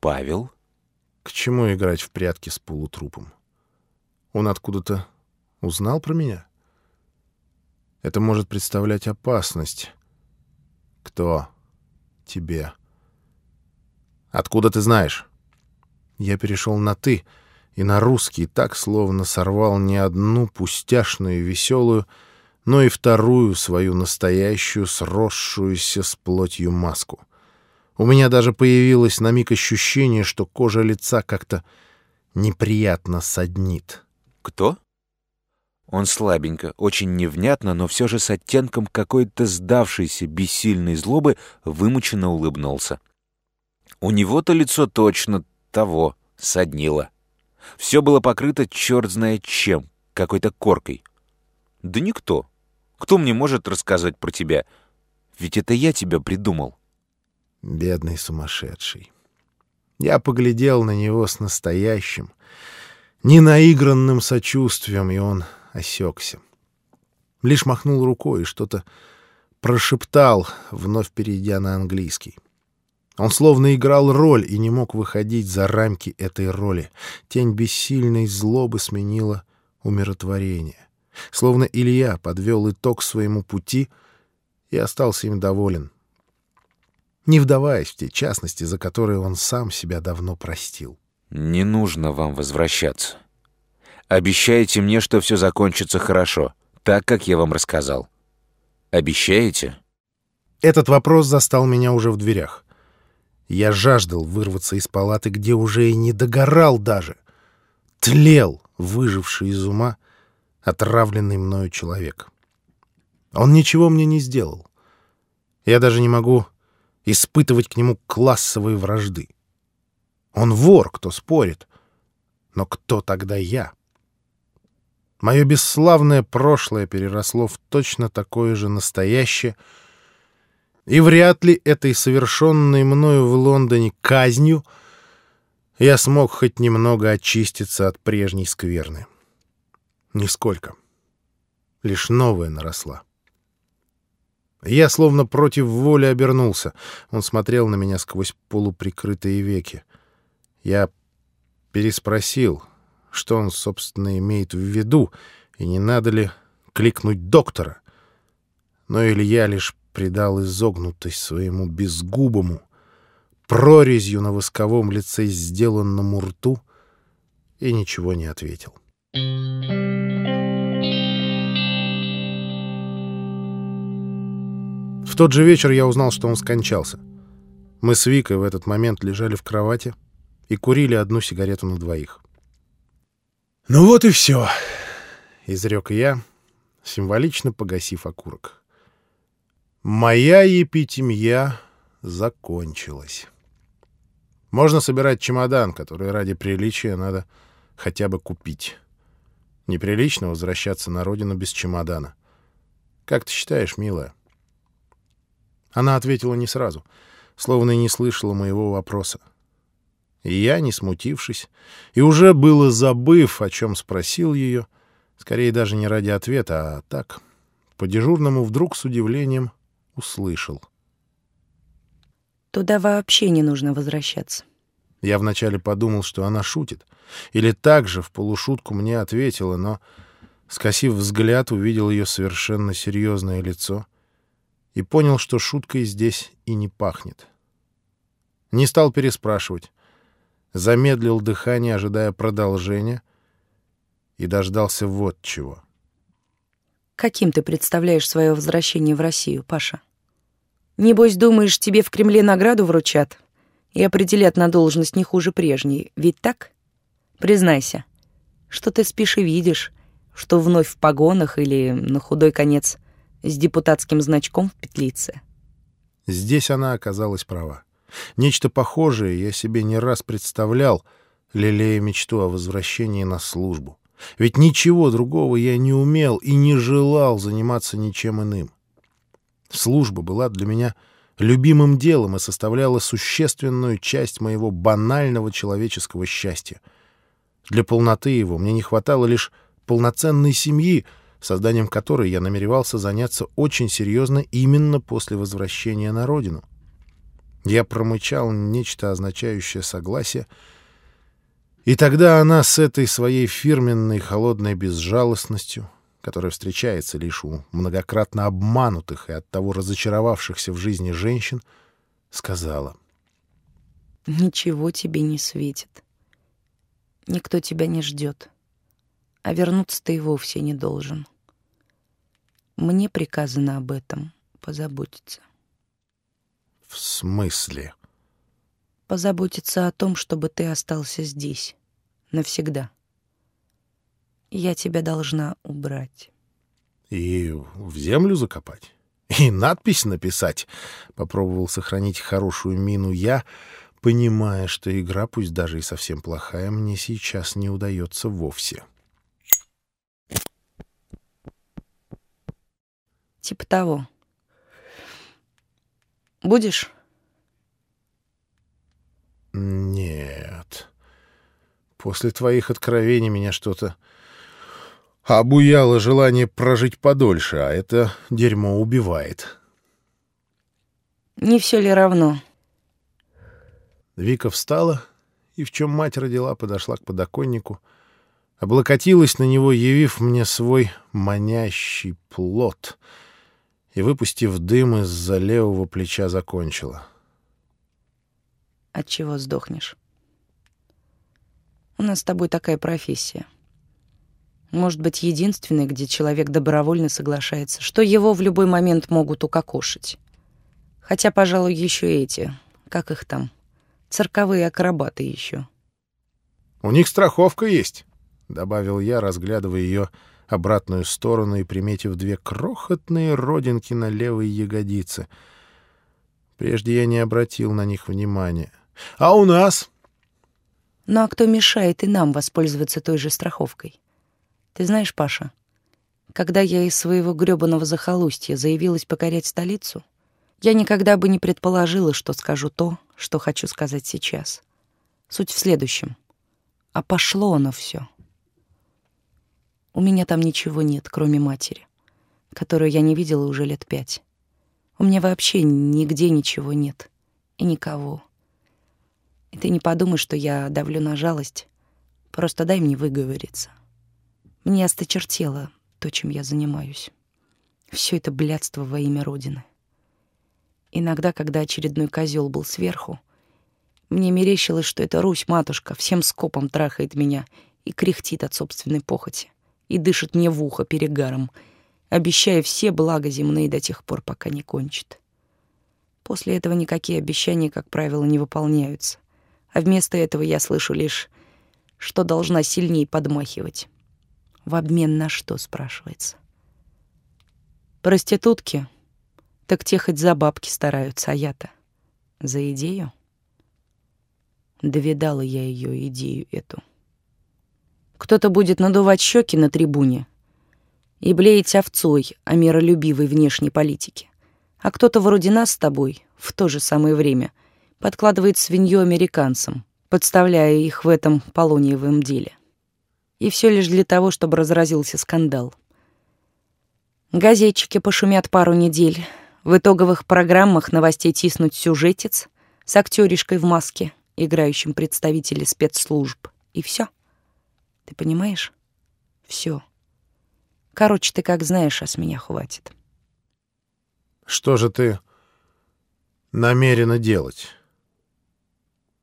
Павел? К чему играть в прятки с полутрупом? Он откуда-то узнал про меня? Это может представлять опасность. Кто? Тебе. Откуда ты знаешь? Я перешел на «ты» и на русский так, словно сорвал не одну пустяшную и веселую, но и вторую свою настоящую, сросшуюся с плотью маску. У меня даже появилось на миг ощущение, что кожа лица как-то неприятно саднит. Кто? Он слабенько, очень невнятно, но все же с оттенком какой-то сдавшейся бессильной злобы вымученно улыбнулся. У него-то лицо точно того соднило. Все было покрыто черт знает чем, какой-то коркой. Да никто. Кто мне может рассказать про тебя? Ведь это я тебя придумал. Бедный сумасшедший. Я поглядел на него с настоящим, ненаигранным сочувствием, и он осекся. Лишь махнул рукой и что-то прошептал, вновь перейдя на английский. Он словно играл роль и не мог выходить за рамки этой роли. Тень бессильной злобы сменила умиротворение. Словно Илья подвел итог своему пути и остался им доволен, не вдаваясь в те частности, за которые он сам себя давно простил. «Не нужно вам возвращаться. Обещаете мне, что все закончится хорошо, так, как я вам рассказал. Обещаете?» Этот вопрос застал меня уже в дверях. Я жаждал вырваться из палаты, где уже и не догорал даже. Тлел, выживший из ума, отравленный мною человек. Он ничего мне не сделал. Я даже не могу испытывать к нему классовые вражды. Он вор, кто спорит. Но кто тогда я? Мое бесславное прошлое переросло в точно такое же настоящее, и вряд ли этой совершенной мною в Лондоне казнью я смог хоть немного очиститься от прежней скверны. Нисколько. Лишь новая наросла. Я словно против воли обернулся. Он смотрел на меня сквозь полуприкрытые веки. Я переспросил, что он, собственно, имеет в виду, и не надо ли кликнуть доктора. Но Илья лишь придал изогнутость своему безгубому, прорезью на восковом лице сделанному рту, и ничего не ответил. В тот же вечер я узнал, что он скончался. Мы с Викой в этот момент лежали в кровати и курили одну сигарету на двоих. «Ну вот и все», — изрек я, символично погасив окурок. «Моя епитемья закончилась. Можно собирать чемодан, который ради приличия надо хотя бы купить. Неприлично возвращаться на родину без чемодана. Как ты считаешь, милая?» Она ответила не сразу, словно и не слышала моего вопроса. И я, не смутившись, и уже было забыв, о чем спросил ее, скорее даже не ради ответа, а так, по-дежурному вдруг с удивлением услышал. «Туда вообще не нужно возвращаться». Я вначале подумал, что она шутит, или так же в полушутку мне ответила, но, скосив взгляд, увидел ее совершенно серьезное лицо и понял, что шуткой здесь и не пахнет. Не стал переспрашивать, замедлил дыхание, ожидая продолжения, и дождался вот чего. Каким ты представляешь свое возвращение в Россию, Паша? Небось, думаешь, тебе в Кремле награду вручат и определят на должность не хуже прежней, ведь так? Признайся, что ты спишь и видишь, что вновь в погонах или, на худой конец, с депутатским значком в петлице. Здесь она оказалась права. Нечто похожее я себе не раз представлял, лелея мечту о возвращении на службу. Ведь ничего другого я не умел и не желал заниматься ничем иным. Служба была для меня любимым делом и составляла существенную часть моего банального человеческого счастья. Для полноты его мне не хватало лишь полноценной семьи, созданием которой я намеревался заняться очень серьезно именно после возвращения на родину. Я промычал нечто означающее согласие, и тогда она с этой своей фирменной холодной безжалостностью, которая встречается лишь у многократно обманутых и оттого разочаровавшихся в жизни женщин, сказала. «Ничего тебе не светит. Никто тебя не ждет, а вернуться ты и вовсе не должен. Мне приказано об этом позаботиться». «В смысле?» «Позаботиться о том, чтобы ты остался здесь. Навсегда. Я тебя должна убрать». «И в землю закопать? И надпись написать?» Попробовал сохранить хорошую мину я, понимая, что игра, пусть даже и совсем плохая, мне сейчас не удается вовсе. Типа того. Будешь? Нет. После твоих откровений меня что-то обуяло желание прожить подольше, а это дерьмо убивает. Не все ли равно? Вика встала и, в чем мать родила, подошла к подоконнику, облокотилась на него, явив мне свой манящий плод — и, выпустив дым из-за левого плеча, закончила. От чего сдохнешь? У нас с тобой такая профессия. Может быть, единственная, где человек добровольно соглашается, что его в любой момент могут укокошить. Хотя, пожалуй, еще эти, как их там, цирковые акробаты еще. «У них страховка есть», — добавил я, разглядывая ее обратную сторону и приметив две крохотные родинки на левой ягодице. Прежде я не обратил на них внимания. «А у нас?» «Ну а кто мешает и нам воспользоваться той же страховкой? Ты знаешь, Паша, когда я из своего грёбаного захолустья заявилась покорять столицу, я никогда бы не предположила, что скажу то, что хочу сказать сейчас. Суть в следующем. А пошло оно все. У меня там ничего нет, кроме матери, которую я не видела уже лет пять. У меня вообще нигде ничего нет. И никого. И ты не подумай, что я давлю на жалость. Просто дай мне выговориться. Мне осточертело то, чем я занимаюсь. Все это блядство во имя Родины. Иногда, когда очередной козел был сверху, мне мерещилось, что эта Русь-матушка всем скопом трахает меня и кряхтит от собственной похоти и дышит мне в ухо перегаром, обещая все блага земные до тех пор, пока не кончит. После этого никакие обещания, как правило, не выполняются, а вместо этого я слышу лишь, что должна сильнее подмахивать. В обмен на что, спрашивается? Проститутки? Так те хоть за бабки стараются, а я-то за идею? Довидала я ее идею эту. Кто-то будет надувать щеки на трибуне и блеять овцой о миролюбивой внешней политике. А кто-то вроде нас с тобой в то же самое время подкладывает свинью американцам, подставляя их в этом полониевом деле. И все лишь для того, чтобы разразился скандал. Газетчики пошумят пару недель, в итоговых программах новостей тиснуть сюжетец с актеришкой в маске, играющим представителей спецслужб, и все. Ты понимаешь? Все. Короче, ты как знаешь, а с меня хватит. Что же ты намерена делать?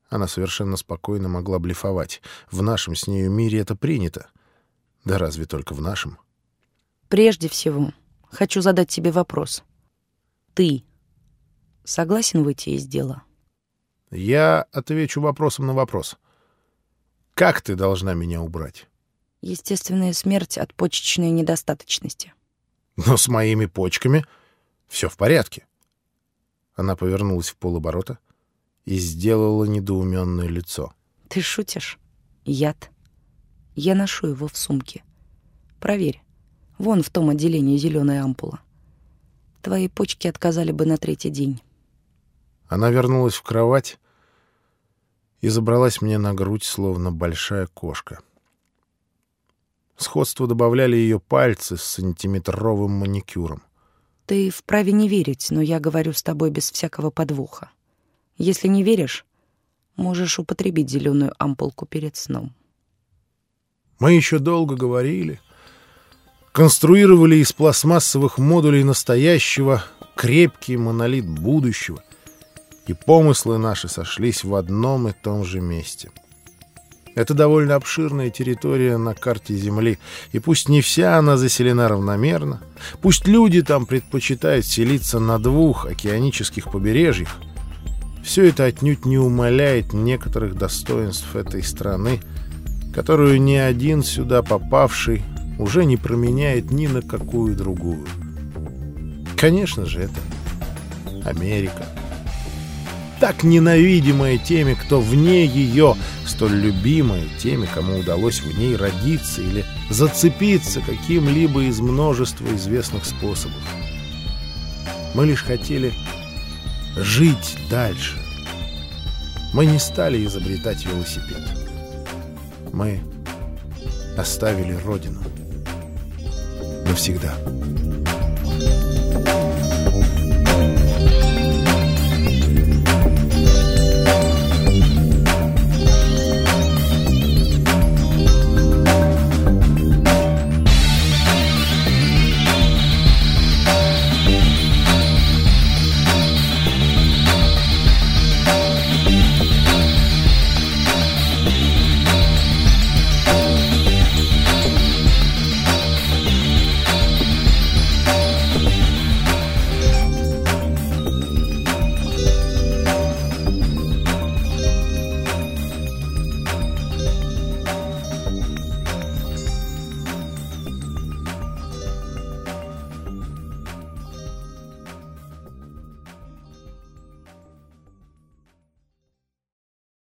Она совершенно спокойно могла блефовать. В нашем с нею мире это принято. Да разве только в нашем? Прежде всего, хочу задать тебе вопрос. Ты согласен выйти из дела? Я отвечу вопросом на вопрос. Как ты должна меня убрать? Естественная смерть от почечной недостаточности. Но с моими почками все в порядке. Она повернулась в полоборота и сделала недоуменное лицо. Ты шутишь? Яд. Я ношу его в сумке. Проверь. Вон в том отделении зеленая ампула. Твои почки отказали бы на третий день. Она вернулась в кровать и забралась мне на грудь, словно большая кошка. Сходство добавляли ее пальцы с сантиметровым маникюром. Ты вправе не верить, но я говорю с тобой без всякого подвоха. Если не веришь, можешь употребить зеленую ампулку перед сном. Мы еще долго говорили, конструировали из пластмассовых модулей настоящего крепкий монолит будущего, и помыслы наши сошлись в одном и том же месте. Это довольно обширная территория на карте Земли, и пусть не вся она заселена равномерно, пусть люди там предпочитают селиться на двух океанических побережьях, все это отнюдь не умаляет некоторых достоинств этой страны, которую ни один сюда попавший уже не променяет ни на какую другую. Конечно же, это Америка. Так ненавидимая теми, кто вне ее, столь любимая теми, кому удалось в ней родиться или зацепиться каким-либо из множества известных способов. Мы лишь хотели жить дальше. Мы не стали изобретать велосипед. Мы оставили Родину навсегда.